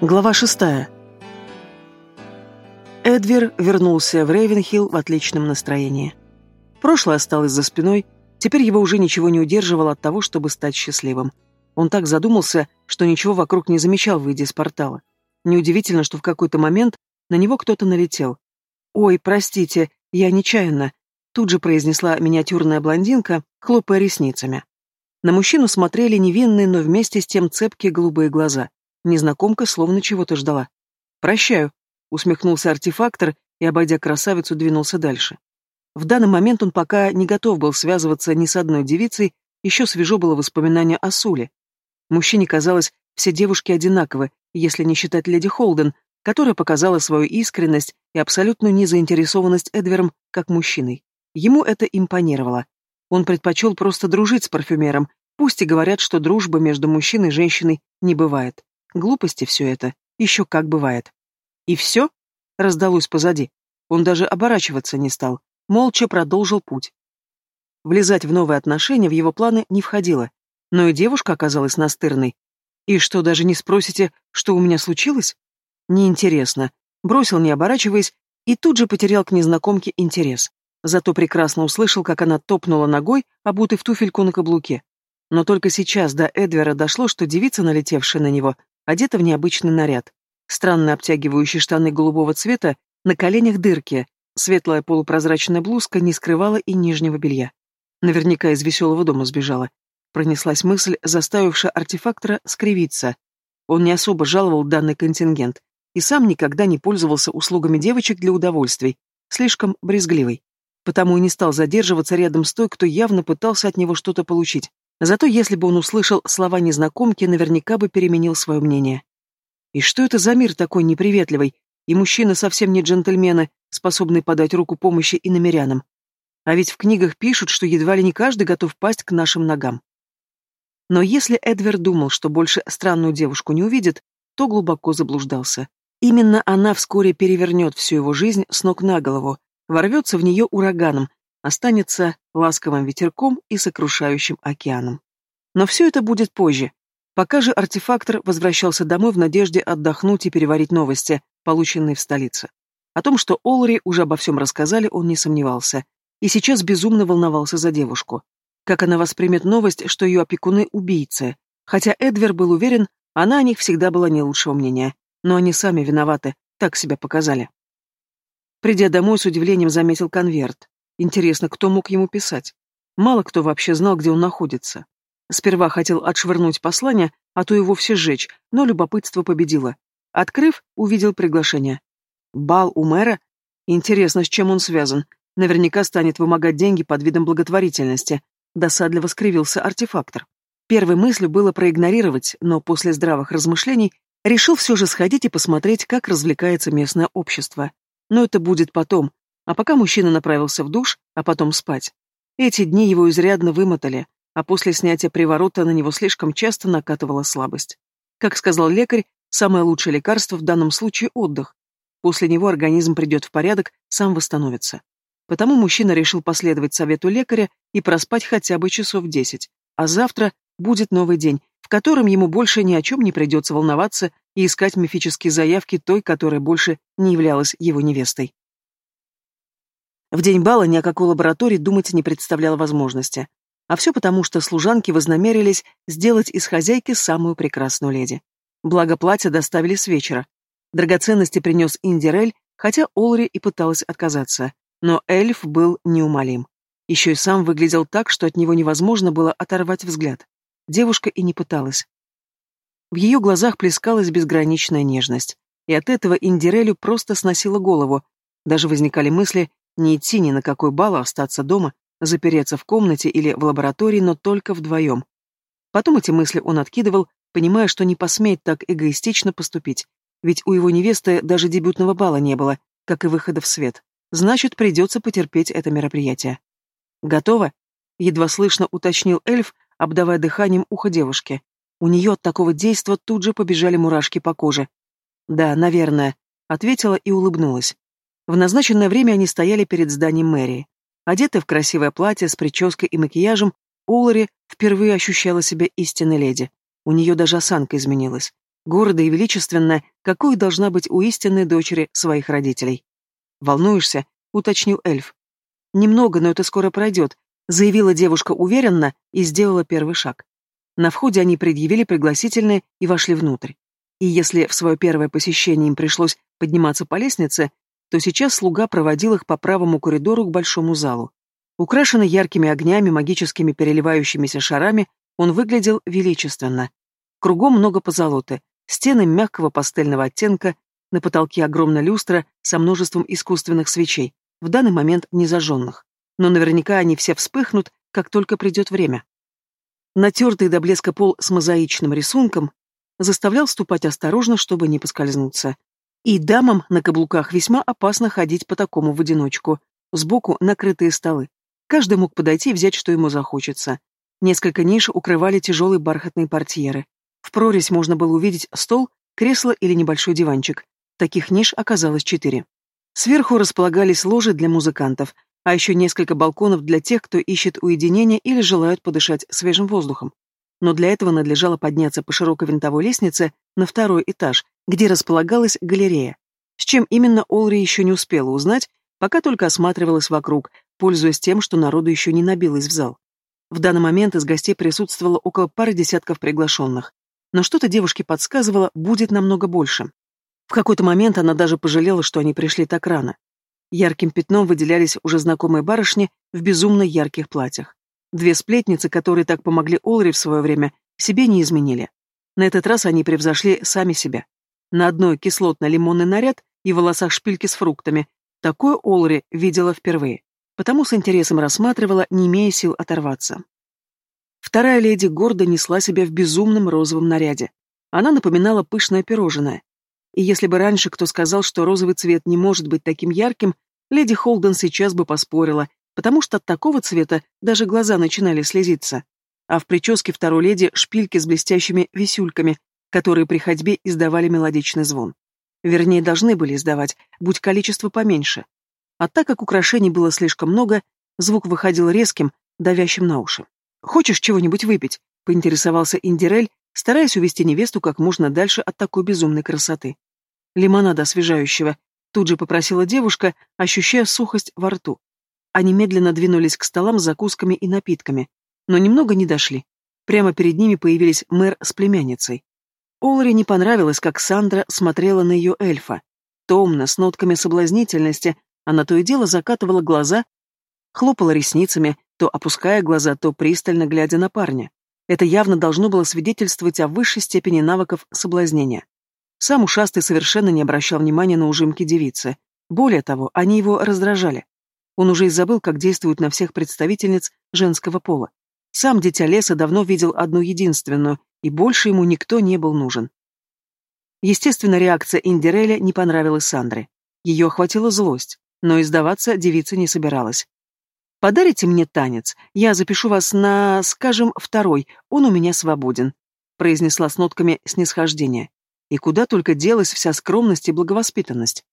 Глава шестая. Эдвер вернулся в Рейвенхилл в отличном настроении. Прошлое осталось за спиной, теперь его уже ничего не удерживало от того, чтобы стать счастливым. Он так задумался, что ничего вокруг не замечал, выйдя из портала. Неудивительно, что в какой-то момент на него кто-то налетел. «Ой, простите, я нечаянно», — тут же произнесла миниатюрная блондинка, хлопая ресницами. На мужчину смотрели невинные, но вместе с тем цепкие голубые глаза. Незнакомка словно чего-то ждала. «Прощаю», — усмехнулся артефактор и, обойдя красавицу, двинулся дальше. В данный момент он пока не готов был связываться ни с одной девицей, еще свежо было воспоминание о Суле. Мужчине казалось, все девушки одинаковы, если не считать леди Холден, которая показала свою искренность и абсолютную незаинтересованность Эдвером как мужчиной. Ему это импонировало. Он предпочел просто дружить с парфюмером, пусть и говорят, что дружба между мужчиной и женщиной не бывает. Глупости все это. Еще как бывает. И все? Раздалось позади. Он даже оборачиваться не стал. Молча продолжил путь. Влезать в новые отношения в его планы не входило. Но и девушка оказалась настырной. И что, даже не спросите, что у меня случилось? Неинтересно. Бросил, не оборачиваясь, и тут же потерял к незнакомке интерес. Зато прекрасно услышал, как она топнула ногой, обутой в туфельку на каблуке. Но только сейчас до Эдвера дошло, что девица, налетевшая на него, одета в необычный наряд. Странно обтягивающие штаны голубого цвета, на коленях дырки, светлая полупрозрачная блузка не скрывала и нижнего белья. Наверняка из веселого дома сбежала. Пронеслась мысль, заставившая артефактора скривиться. Он не особо жаловал данный контингент и сам никогда не пользовался услугами девочек для удовольствий, слишком брезгливый. Потому и не стал задерживаться рядом с той, кто явно пытался от него что-то получить. Зато если бы он услышал слова незнакомки, наверняка бы переменил свое мнение. И что это за мир такой неприветливый, и мужчины совсем не джентльмены, способные подать руку помощи и намерянам. А ведь в книгах пишут, что едва ли не каждый готов пасть к нашим ногам. Но если Эдвер думал, что больше странную девушку не увидит, то глубоко заблуждался. Именно она вскоре перевернет всю его жизнь с ног на голову, ворвется в нее ураганом, останется ласковым ветерком и сокрушающим океаном. Но все это будет позже. Пока же артефактор возвращался домой в надежде отдохнуть и переварить новости, полученные в столице. О том, что Олри уже обо всем рассказали, он не сомневался. И сейчас безумно волновался за девушку. Как она воспримет новость, что ее опекуны – убийцы. Хотя Эдвер был уверен, она о них всегда была не лучшего мнения. Но они сами виноваты, так себя показали. Придя домой, с удивлением заметил конверт. Интересно, кто мог ему писать? Мало кто вообще знал, где он находится. Сперва хотел отшвырнуть послание, а то и вовсе сжечь, но любопытство победило. Открыв, увидел приглашение. Бал у мэра? Интересно, с чем он связан. Наверняка станет вымогать деньги под видом благотворительности. Досадливо скривился артефактор. Первой мыслью было проигнорировать, но после здравых размышлений решил все же сходить и посмотреть, как развлекается местное общество. Но это будет потом, а пока мужчина направился в душ, а потом спать. Эти дни его изрядно вымотали, а после снятия приворота на него слишком часто накатывала слабость. Как сказал лекарь, самое лучшее лекарство в данном случае – отдых. После него организм придет в порядок, сам восстановится. Потому мужчина решил последовать совету лекаря и проспать хотя бы часов десять. А завтра будет новый день, в котором ему больше ни о чем не придется волноваться и искать мифические заявки той, которая больше не являлась его невестой. В день бала ни о какой лаборатории думать не представляло возможности. А все потому, что служанки вознамерились сделать из хозяйки самую прекрасную леди. Благо платье доставили с вечера. Драгоценности принес Индирель, хотя Олри и пыталась отказаться. Но эльф был неумолим. Еще и сам выглядел так, что от него невозможно было оторвать взгляд. Девушка и не пыталась. В ее глазах плескалась безграничная нежность. И от этого Индирелю просто сносило голову. Даже возникали мысли, не идти ни на какой бал, а остаться дома, запереться в комнате или в лаборатории, но только вдвоем. Потом эти мысли он откидывал, понимая, что не посмеет так эгоистично поступить. Ведь у его невесты даже дебютного бала не было, как и выхода в свет. Значит, придется потерпеть это мероприятие. «Готово?» — едва слышно уточнил эльф, обдавая дыханием ухо девушки. У нее от такого действа тут же побежали мурашки по коже. «Да, наверное», — ответила и улыбнулась. В назначенное время они стояли перед зданием мэрии. Одетая в красивое платье с прической и макияжем, Олари впервые ощущала себя истинной леди. У нее даже осанка изменилась. гордо и величественно, какой должна быть у истинной дочери своих родителей. «Волнуешься?» — уточнил эльф. «Немного, но это скоро пройдет», — заявила девушка уверенно и сделала первый шаг. На входе они предъявили пригласительные и вошли внутрь. И если в свое первое посещение им пришлось подниматься по лестнице, то сейчас слуга проводил их по правому коридору к большому залу. Украшенный яркими огнями, магическими переливающимися шарами, он выглядел величественно. Кругом много позолоты, стены мягкого пастельного оттенка, на потолке огромная люстра со множеством искусственных свечей, в данный момент не зажженных. Но наверняка они все вспыхнут, как только придет время. Натертый до блеска пол с мозаичным рисунком заставлял ступать осторожно, чтобы не поскользнуться. И дамам на каблуках весьма опасно ходить по такому в одиночку. Сбоку накрытые столы. Каждый мог подойти и взять, что ему захочется. Несколько ниш укрывали тяжелые бархатные портьеры. В прорезь можно было увидеть стол, кресло или небольшой диванчик. Таких ниш оказалось четыре. Сверху располагались ложи для музыкантов, а еще несколько балконов для тех, кто ищет уединения или желают подышать свежим воздухом. Но для этого надлежало подняться по широкой винтовой лестнице на второй этаж, где располагалась галерея. С чем именно Олри еще не успела узнать, пока только осматривалась вокруг, пользуясь тем, что народу еще не набилось в зал. В данный момент из гостей присутствовало около пары десятков приглашенных. Но что-то девушке подсказывало, будет намного больше. В какой-то момент она даже пожалела, что они пришли так рано. Ярким пятном выделялись уже знакомые барышни в безумно ярких платьях. Две сплетницы, которые так помогли Олри в свое время, себе не изменили. На этот раз они превзошли сами себя. На одной кислотно-лимонный наряд и в волосах шпильки с фруктами. Такое Олри видела впервые потому с интересом рассматривала, не имея сил оторваться. Вторая леди гордо несла себя в безумном розовом наряде. Она напоминала пышное пирожное. И если бы раньше кто сказал, что розовый цвет не может быть таким ярким, леди Холден сейчас бы поспорила, потому что от такого цвета даже глаза начинали слезиться. А в прическе второй леди шпильки с блестящими висюльками, которые при ходьбе издавали мелодичный звон. Вернее, должны были издавать, будь количество поменьше. А так как украшений было слишком много, звук выходил резким, давящим на уши. «Хочешь чего-нибудь выпить?» — поинтересовался Индирель, стараясь увести невесту как можно дальше от такой безумной красоты. «Лимонада освежающего», — тут же попросила девушка, ощущая сухость во рту. Они медленно двинулись к столам с закусками и напитками, но немного не дошли. Прямо перед ними появились мэр с племянницей. Олри не понравилось, как Сандра смотрела на ее эльфа. Томно, с нотками соблазнительности, она то и дело закатывала глаза, хлопала ресницами, то опуская глаза, то пристально глядя на парня. Это явно должно было свидетельствовать о высшей степени навыков соблазнения. Сам ушастый совершенно не обращал внимания на ужимки девицы. Более того, они его раздражали. Он уже и забыл, как действуют на всех представительниц женского пола. Сам дитя леса давно видел одну единственную, и больше ему никто не был нужен. Естественно, реакция Индиреля не понравилась Сандре. Ее охватила злость но и сдаваться девица не собиралась. «Подарите мне танец, я запишу вас на, скажем, второй, он у меня свободен», произнесла с нотками снисхождения. И куда только делась вся скромность и благовоспитанность.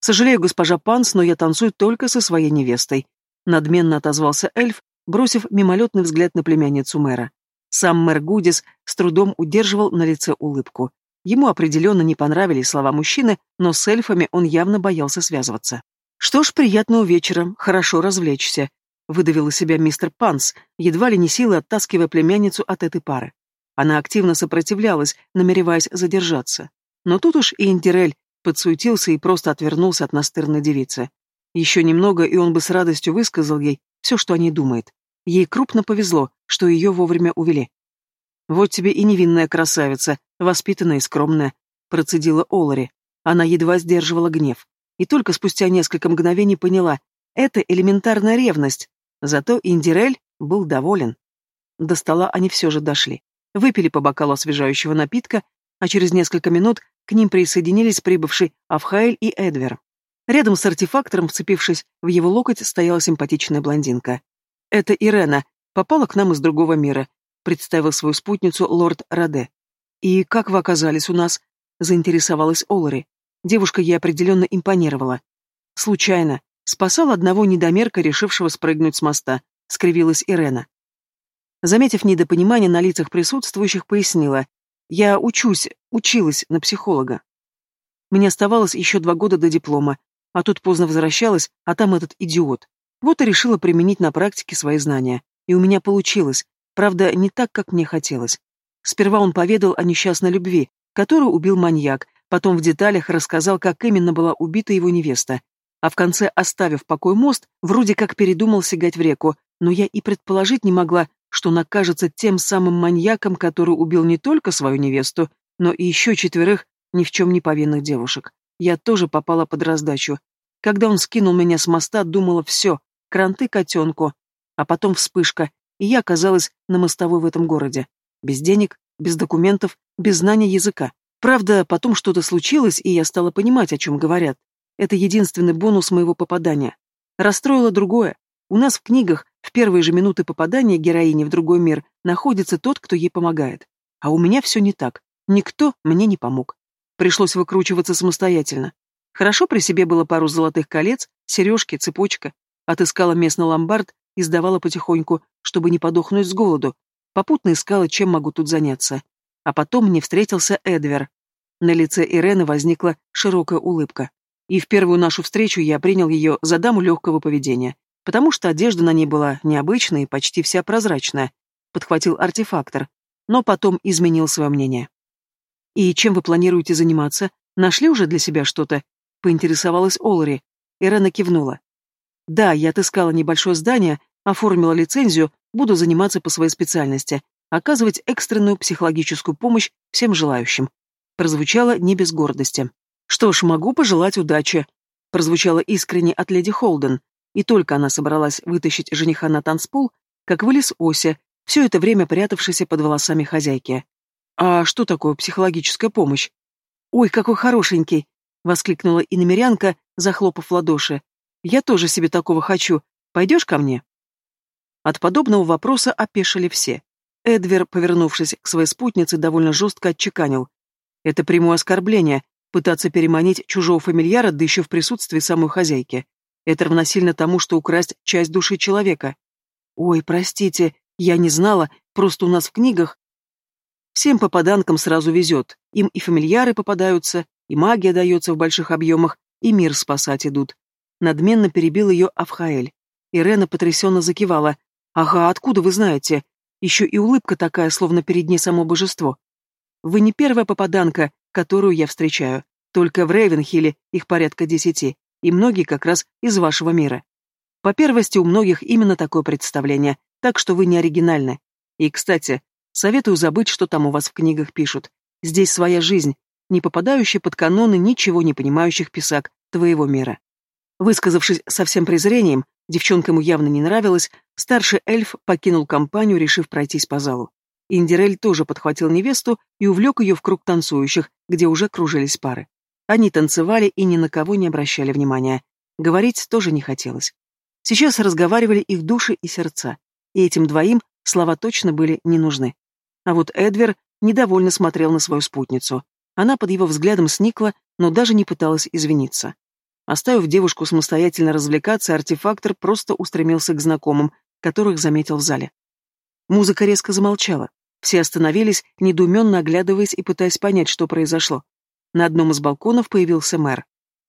«Сожалею, госпожа Панс, но я танцую только со своей невестой», надменно отозвался эльф, бросив мимолетный взгляд на племянницу мэра. Сам мэр Гудис с трудом удерживал на лице улыбку. Ему определенно не понравились слова мужчины, но с эльфами он явно боялся связываться. «Что ж, приятного вечера, хорошо развлечься», — выдавил из себя мистер Панс, едва ли не силой оттаскивая племянницу от этой пары. Она активно сопротивлялась, намереваясь задержаться. Но тут уж и Индирель подсуетился и просто отвернулся от настырной девицы. Еще немного, и он бы с радостью высказал ей все, что о ней думает. Ей крупно повезло, что ее вовремя увели. «Вот тебе и невинная красавица, воспитанная и скромная», — процедила Олари. Она едва сдерживала гнев. И только спустя несколько мгновений поняла — это элементарная ревность. Зато Индирель был доволен. До стола они все же дошли. Выпили по бокалу освежающего напитка, а через несколько минут к ним присоединились прибывший Авхайль и Эдвер. Рядом с артефактором, вцепившись в его локоть, стояла симпатичная блондинка. «Это Ирена, попала к нам из другого мира представил свою спутницу лорд Раде. «И как вы оказались у нас?» — заинтересовалась Олари. Девушка ей определенно импонировала. «Случайно. Спасал одного недомерка, решившего спрыгнуть с моста», — скривилась Ирена. Заметив недопонимание на лицах присутствующих, пояснила. Я учусь, училась на психолога. Мне оставалось еще два года до диплома, а тут поздно возвращалась, а там этот идиот. Вот и решила применить на практике свои знания. И у меня получилось. Правда, не так, как мне хотелось. Сперва он поведал о несчастной любви, которую убил маньяк, потом в деталях рассказал, как именно была убита его невеста. А в конце, оставив покой мост, вроде как передумал сигать в реку, но я и предположить не могла, что он окажется тем самым маньяком, который убил не только свою невесту, но и еще четверых ни в чем не повинных девушек. Я тоже попала под раздачу. Когда он скинул меня с моста, думала все, кранты котенку. А потом вспышка, и я оказалась на мостовой в этом городе. Без денег, без документов, без знания языка. Правда, потом что-то случилось, и я стала понимать, о чем говорят. Это единственный бонус моего попадания. Расстроило другое. У нас в книгах в первые же минуты попадания героини в другой мир находится тот, кто ей помогает. А у меня все не так. Никто мне не помог. Пришлось выкручиваться самостоятельно. Хорошо при себе было пару золотых колец, сережки, цепочка. Отыскала местный ломбард и сдавала потихоньку, чтобы не подохнуть с голоду. Попутно искала, чем могу тут заняться. А потом мне встретился Эдвер. На лице Ирены возникла широкая улыбка. И в первую нашу встречу я принял ее за даму легкого поведения, потому что одежда на ней была необычная и почти вся прозрачная, подхватил артефактор, но потом изменил свое мнение. «И чем вы планируете заниматься? Нашли уже для себя что-то?» — поинтересовалась Олари. Ирена кивнула. «Да, я отыскала небольшое здание, оформила лицензию, буду заниматься по своей специальности, оказывать экстренную психологическую помощь всем желающим». Прозвучало не без гордости. «Что ж, могу пожелать удачи», — прозвучало искренне от леди Холден. И только она собралась вытащить жениха на танцпол, как вылез Ося, все это время прятавшийся под волосами хозяйки. «А что такое психологическая помощь?» «Ой, какой хорошенький!» — воскликнула иномерянка, захлопав ладоши. «Я тоже себе такого хочу. Пойдешь ко мне?» От подобного вопроса опешили все. Эдвер, повернувшись к своей спутнице, довольно жестко отчеканил. «Это прямое оскорбление, пытаться переманить чужого фамильяра, да еще в присутствии самой хозяйки. Это равносильно тому, что украсть часть души человека. Ой, простите, я не знала, просто у нас в книгах Всем попаданкам сразу везет. Им и фамильяры попадаются, и магия дается в больших объемах, и мир спасать идут. Надменно перебил ее Авхаэль. Ирена потрясенно закивала. «Ага, откуда вы знаете? Еще и улыбка такая, словно перед ней само божество. Вы не первая попаданка, которую я встречаю. Только в Рейвенхилле их порядка десяти, и многие как раз из вашего мира. По первости, у многих именно такое представление, так что вы не оригинальны. И, кстати, Советую забыть, что там у вас в книгах пишут. Здесь своя жизнь, не попадающая под каноны ничего не понимающих писак твоего мира. Высказавшись со всем презрением, девчонка ему явно не нравилась, старший эльф покинул компанию, решив пройтись по залу. Индирель тоже подхватил невесту и увлек ее в круг танцующих, где уже кружились пары. Они танцевали и ни на кого не обращали внимания. Говорить тоже не хотелось. Сейчас разговаривали их души и сердца, и этим двоим слова точно были не нужны. А вот Эдвер недовольно смотрел на свою спутницу. Она под его взглядом сникла, но даже не пыталась извиниться. Оставив девушку самостоятельно развлекаться, артефактор просто устремился к знакомым, которых заметил в зале. Музыка резко замолчала. Все остановились, недоуменно оглядываясь и пытаясь понять, что произошло. На одном из балконов появился мэр.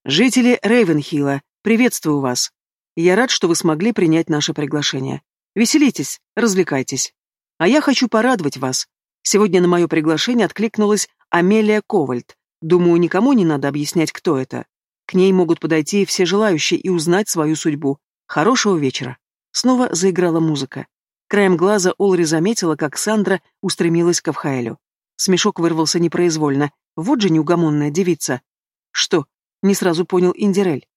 «Жители Рейвенхилла, приветствую вас. Я рад, что вы смогли принять наше приглашение. Веселитесь, развлекайтесь». А я хочу порадовать вас. Сегодня на мое приглашение откликнулась Амелия Ковальд. Думаю, никому не надо объяснять, кто это. К ней могут подойти все желающие и узнать свою судьбу. Хорошего вечера. Снова заиграла музыка. Краем глаза Олри заметила, как Сандра устремилась к Авхаэлю. Смешок вырвался непроизвольно. Вот же неугомонная девица. Что? Не сразу понял Индирель.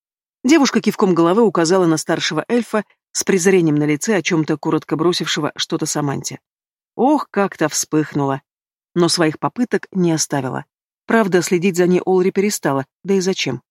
Девушка кивком головы указала на старшего эльфа с презрением на лице о чем-то коротко бросившего что-то Саманте. Ох, как-то вспыхнула. Но своих попыток не оставила. Правда, следить за ней Олри перестала, да и зачем.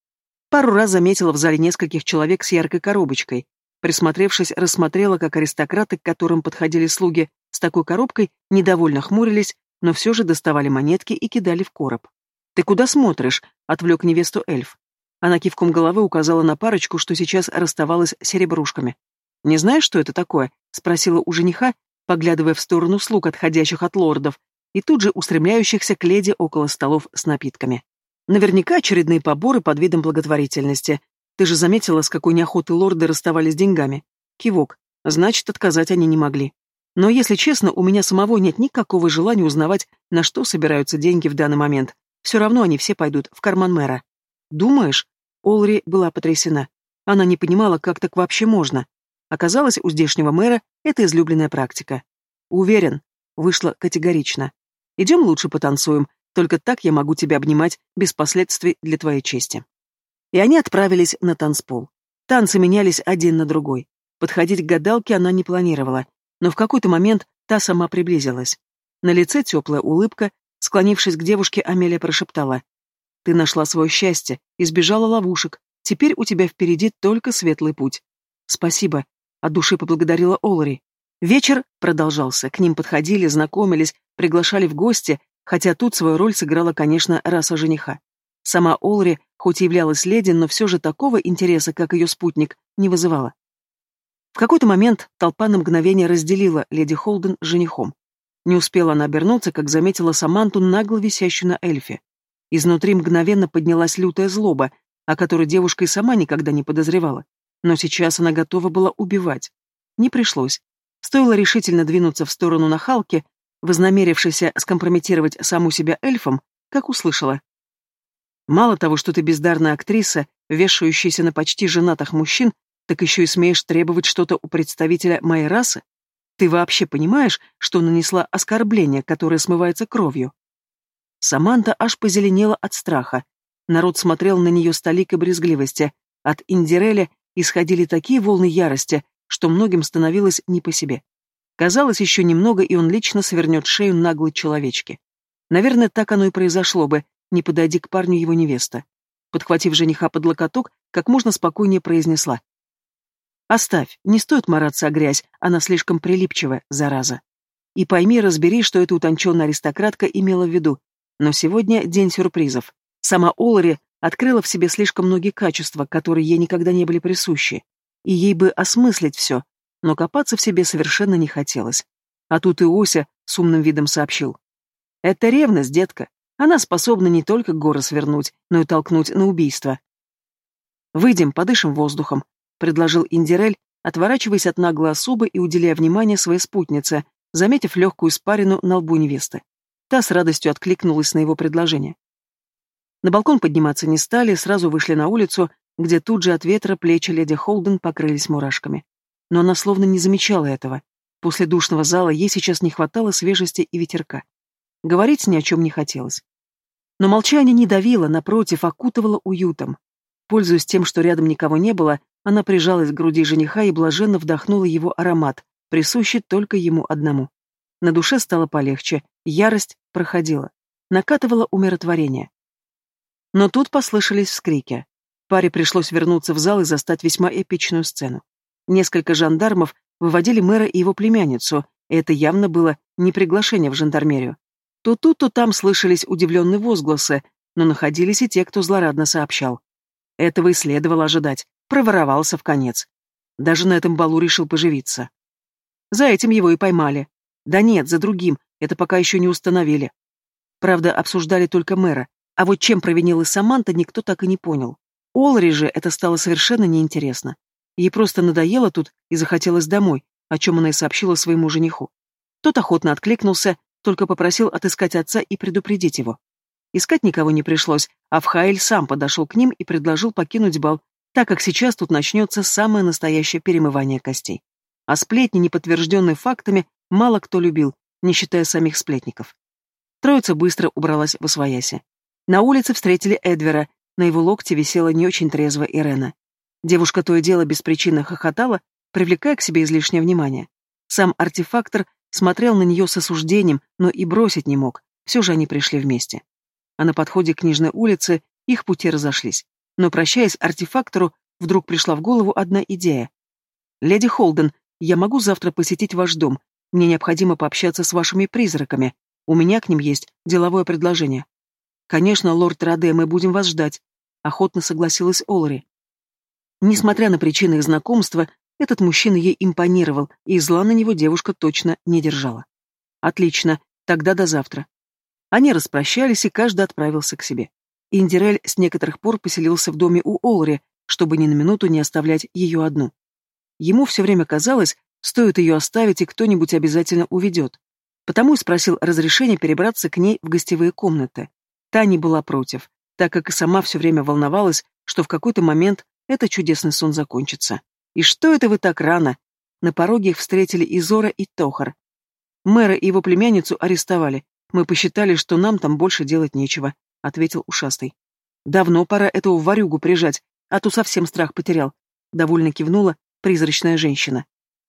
Пару раз заметила в зале нескольких человек с яркой коробочкой. Присмотревшись, рассмотрела, как аристократы, к которым подходили слуги, с такой коробкой недовольно хмурились, но все же доставали монетки и кидали в короб. «Ты куда смотришь?» — отвлек невесту эльф. Она кивком головы указала на парочку, что сейчас расставалась с серебрушками. «Не знаешь, что это такое?» — спросила у жениха, поглядывая в сторону слуг, отходящих от лордов, и тут же устремляющихся к леди около столов с напитками. Наверняка очередные поборы под видом благотворительности. Ты же заметила, с какой неохотой лорды расставались деньгами. Кивок. Значит, отказать они не могли. Но, если честно, у меня самого нет никакого желания узнавать, на что собираются деньги в данный момент. Все равно они все пойдут в карман мэра. Думаешь? Олри была потрясена. Она не понимала, как так вообще можно. Оказалось, у здешнего мэра это излюбленная практика. Уверен, вышло категорично. Идем лучше потанцуем, только так я могу тебя обнимать без последствий для твоей чести. И они отправились на танцпол. Танцы менялись один на другой. Подходить к гадалке она не планировала, но в какой-то момент та сама приблизилась. На лице теплая улыбка, склонившись к девушке, Амелия прошептала. «Ты нашла свое счастье, избежала ловушек. Теперь у тебя впереди только светлый путь. Спасибо», — от души поблагодарила Олари. Вечер продолжался, к ним подходили, знакомились, приглашали в гости, хотя тут свою роль сыграла, конечно, раса жениха. Сама Олри, хоть и являлась леди, но все же такого интереса, как ее спутник, не вызывала. В какой-то момент толпа на мгновение разделила леди Холден с женихом. Не успела она обернуться, как заметила Саманту, нагло висящую на эльфе. Изнутри мгновенно поднялась лютая злоба, о которой девушка и сама никогда не подозревала. Но сейчас она готова была убивать. Не пришлось. Стоило решительно двинуться в сторону нахалки, вознамерившейся скомпрометировать саму себя эльфом, как услышала. «Мало того, что ты бездарная актриса, вешающаяся на почти женатых мужчин, так еще и смеешь требовать что-то у представителя моей расы? Ты вообще понимаешь, что нанесла оскорбление, которое смывается кровью?» Саманта аж позеленела от страха. Народ смотрел на нее с толикой брезгливости. От Индиреля исходили такие волны ярости, что многим становилось не по себе. Казалось, еще немного, и он лично свернет шею наглой человечки. Наверное, так оно и произошло бы, не подойди к парню его невеста. Подхватив жениха под локоток, как можно спокойнее произнесла. «Оставь, не стоит мараться о грязь, она слишком прилипчивая, зараза. И пойми, разбери, что эта утонченная аристократка имела в виду. Но сегодня день сюрпризов. Сама Олари открыла в себе слишком многие качества, которые ей никогда не были присущи. И ей бы осмыслить все, но копаться в себе совершенно не хотелось. А тут и Ося с умным видом сообщил. «Это ревность, детка. Она способна не только горы свернуть, но и толкнуть на убийство». «Выйдем, подышим воздухом», — предложил Индирель, отворачиваясь от наглой особы и уделяя внимание своей спутнице, заметив легкую испарину на лбу невесты. Та с радостью откликнулась на его предложение. На балкон подниматься не стали, сразу вышли на улицу, где тут же от ветра плечи леди Холден покрылись мурашками но она словно не замечала этого. После душного зала ей сейчас не хватало свежести и ветерка. Говорить ни о чем не хотелось. Но молчание не давило, напротив, окутывало уютом. Пользуясь тем, что рядом никого не было, она прижалась к груди жениха и блаженно вдохнула его аромат, присущий только ему одному. На душе стало полегче, ярость проходила, накатывало умиротворение. Но тут послышались вскрики. Паре пришлось вернуться в зал и застать весьма эпичную сцену. Несколько жандармов выводили мэра и его племянницу, и это явно было не приглашение в жандармерию. То тут, то там слышались удивленные возгласы, но находились и те, кто злорадно сообщал. Этого и следовало ожидать, проворовался в конец. Даже на этом балу решил поживиться. За этим его и поймали. Да нет, за другим, это пока еще не установили. Правда, обсуждали только мэра, а вот чем провинилась Саманта, никто так и не понял. Олри же это стало совершенно неинтересно. Ей просто надоело тут и захотелось домой, о чем она и сообщила своему жениху. Тот охотно откликнулся, только попросил отыскать отца и предупредить его. Искать никого не пришлось, а Вхаэль сам подошел к ним и предложил покинуть бал, так как сейчас тут начнется самое настоящее перемывание костей. А сплетни, не подтвержденные фактами, мало кто любил, не считая самих сплетников. Троица быстро убралась в освояси. На улице встретили Эдвера, на его локте висела не очень трезвая Ирена. Девушка то и дело без причины хохотала, привлекая к себе излишнее внимание. Сам артефактор смотрел на нее с осуждением, но и бросить не мог, все же они пришли вместе. А на подходе к книжной улице их пути разошлись. Но, прощаясь артефактору, вдруг пришла в голову одна идея. «Леди Холден, я могу завтра посетить ваш дом. Мне необходимо пообщаться с вашими призраками. У меня к ним есть деловое предложение». «Конечно, лорд Раде, мы будем вас ждать», — охотно согласилась Олри. Несмотря на причины их знакомства, этот мужчина ей импонировал, и зла на него девушка точно не держала. Отлично. Тогда до завтра. Они распрощались, и каждый отправился к себе. Индирель с некоторых пор поселился в доме у Олри, чтобы ни на минуту не оставлять ее одну. Ему все время казалось, стоит ее оставить, и кто-нибудь обязательно уведет. Потому и спросил разрешения перебраться к ней в гостевые комнаты. Та не была против, так как и сама все время волновалась, что в какой-то момент этот чудесный сон закончится. «И что это вы так рано?» На пороге их встретили Изора и Тохар. Мэра и его племянницу арестовали. Мы посчитали, что нам там больше делать нечего, — ответил ушастый. Давно пора этого варюгу прижать, а то совсем страх потерял. Довольно кивнула призрачная женщина.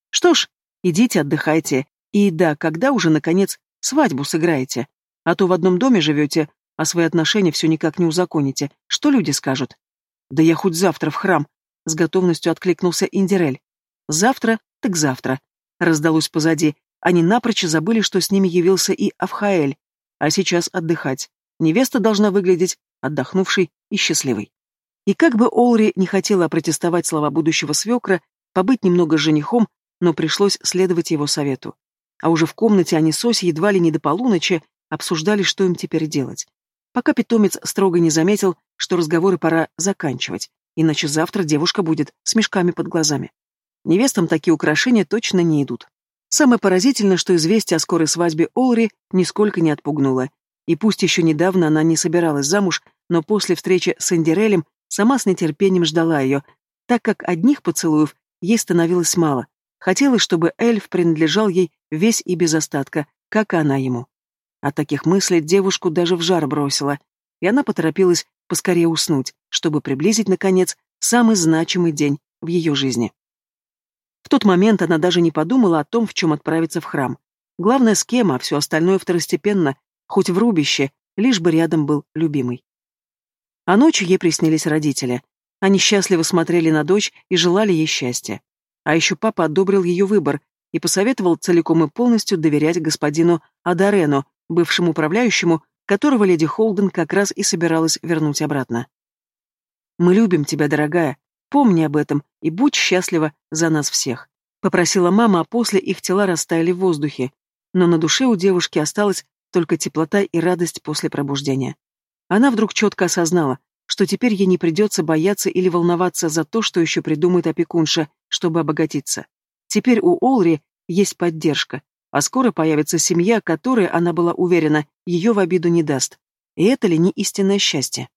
Что ж, идите отдыхайте. И да, когда уже, наконец, свадьбу сыграете? А то в одном доме живете, а свои отношения все никак не узаконите. Что люди скажут? Да я хоть завтра в храм, — с готовностью откликнулся Индирель. Завтра, так завтра. Раздалось позади. Они напрочь забыли, что с ними явился и Авхаэль. А сейчас отдыхать. Невеста должна выглядеть отдохнувшей и счастливой. И как бы Олри не хотела протестовать слова будущего свекра, побыть немного женихом, но пришлось следовать его совету. А уже в комнате они с Оси едва ли не до полуночи обсуждали, что им теперь делать. Пока питомец строго не заметил, что разговоры пора заканчивать, иначе завтра девушка будет с мешками под глазами. Невестам такие украшения точно не идут. Самое поразительное, что известие о скорой свадьбе Олри нисколько не отпугнуло. И пусть еще недавно она не собиралась замуж, но после встречи с Эндирелем сама с нетерпением ждала ее, так как одних поцелуев ей становилось мало. Хотелось, чтобы эльф принадлежал ей весь и без остатка, как она ему. От таких мыслей девушку даже в жар бросила, и она поторопилась поскорее уснуть, чтобы приблизить, наконец, самый значимый день в ее жизни. В тот момент она даже не подумала о том, в чем отправиться в храм. Главное, с кем, а все остальное второстепенно, хоть в рубище, лишь бы рядом был любимый. А ночью ей приснились родители. Они счастливо смотрели на дочь и желали ей счастья. А еще папа одобрил ее выбор и посоветовал целиком и полностью доверять господину Адарену, бывшему управляющему, которого леди Холден как раз и собиралась вернуть обратно. «Мы любим тебя, дорогая», Помни об этом и будь счастлива за нас всех. Попросила мама, а после их тела растаяли в воздухе. Но на душе у девушки осталась только теплота и радость после пробуждения. Она вдруг четко осознала, что теперь ей не придется бояться или волноваться за то, что еще придумает опекунша, чтобы обогатиться. Теперь у Олри есть поддержка, а скоро появится семья, которая, она была уверена, ее в обиду не даст. И это ли не истинное счастье?